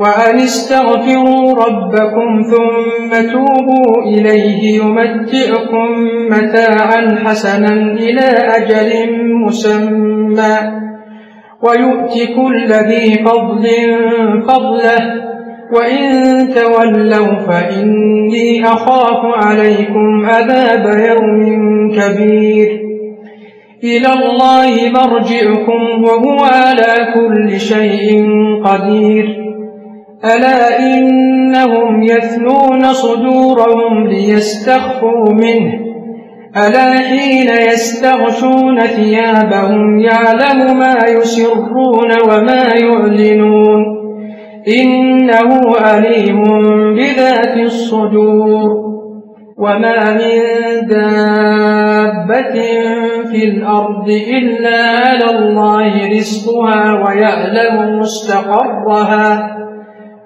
وأن استغفروا ربكم ثم توبوا إليه يمتعكم متاعا حسنا إلى أجل مسمى. ويؤتي كل ذي فضل فضله. وإن تولوا فإني أخاف عليكم عذاب يوم كبير. إلى الله مرجعكم وهو على كل شيء قدير. ألا إنهم يثنون صدورهم ليستخفوا منه؟ ألا حين يستغشون ثيابهم يعلم ما يسرون وما يعلنون؟ إنه عليم بذات الصدور. وما من دابة في الأرض إلا على الله رزقها ويعلم مستقرها.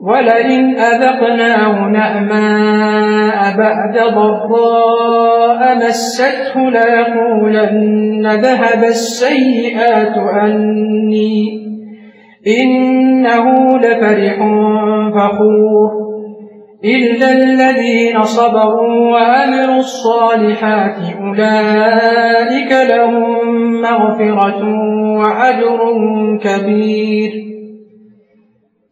ولئن أذقناه نعماء بعد ضراء مسته ليقولن ذهب السيئات عني. إنه لفرح فخور. إلا الذين صبروا وعملوا الصالحات أولئك لهم مغفرة وأجر كبير.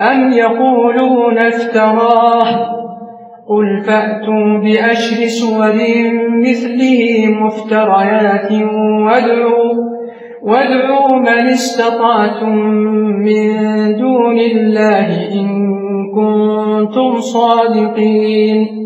أم يقولون افتراه؟ قل فأتوا بأشر سور مثله مفتريات وادعوا, وادعوا من استطعتم من دون الله إن كنتم صادقين.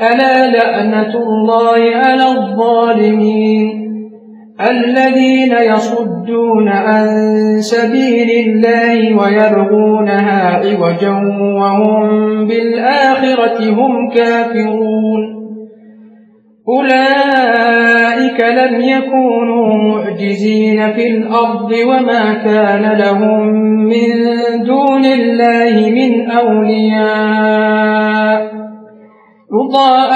ألا لأنة الله على الظالمين الذين يصدون عن سبيل الله ويرغونها عوجا وهم بالآخرة هم كافرون أولئك لم يكونوا معجزين في الأرض وما كان لهم من دون الله من أولياء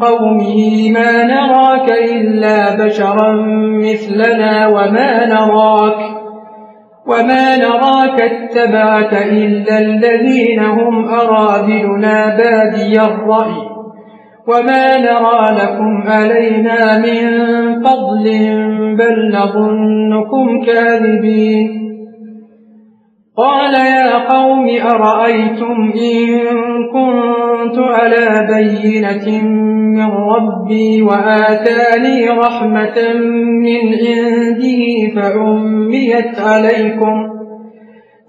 قومه ما نراك إلا بشرا مثلنا وما نراك وما نراك اتبعك إلا الذين هم أرادلنا بادي الرأي وما نرى لكم علينا من فضل بل نظنكم كاذبين قال يا قوم أرأيتم إن كنت على بينة من ربي وآتاني رحمة من عنده فأميت عليكم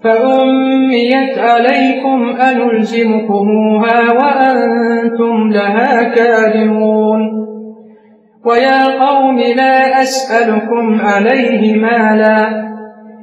فأميت عليكم أنلزمكموها وأنتم لها كارمون ويا قوم لا أسألكم عليه مالا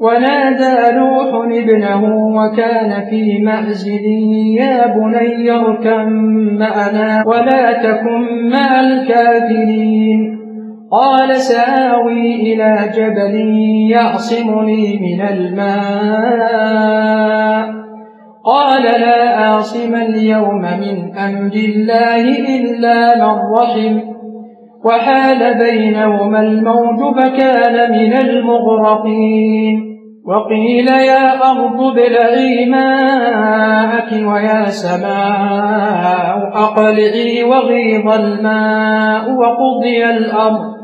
ونادى نوح ابنه وكان في مأزل يا بني اركم معنا ولا تكن مع الكافرين. قال سآوي إلى جبل يعصمني من الماء. قال لا آصم اليوم من أمر الله إلا من رحم. وحال بينهما الموج فكان من المغرقين. وقيل يا أرض ابلعي ماءك ويا سماء أقلعي وغيظ الماء وقضي الأمر.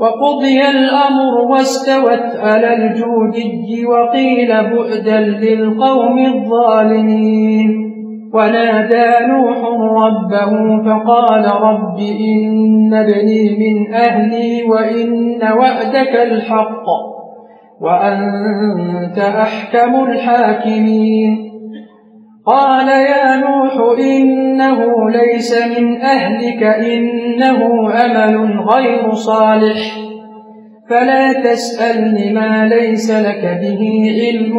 وقضي الأمر واستوت على الجودي وقيل بعدا للقوم الظالمين. ونادى نوح ربه فقال رب إن ابني من أهلي وإن وعدك الحق وأنت أحكم الحاكمين. قال يا نوح إنه ليس من أهلك إنه أمل غير صالح. فلا تسألني ما ليس لك به علم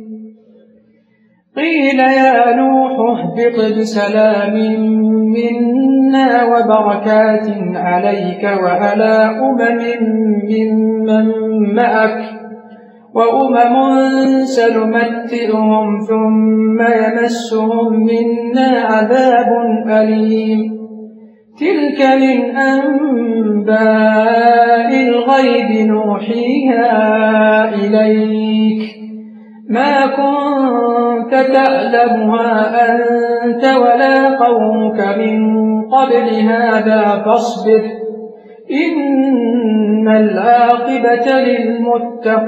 قيل يا نوح اهبط بسلام منا وبركات عليك وعلى أمم ممن معك وأمم سنمتئهم ثم يمسهم منا عذاب أليم. تلك من أنباء الغيب نوحيها إليك. ما كنت تعلمها أنت ولا قومك من قبل هذا فاصبر. إن العاقبة للمتقين.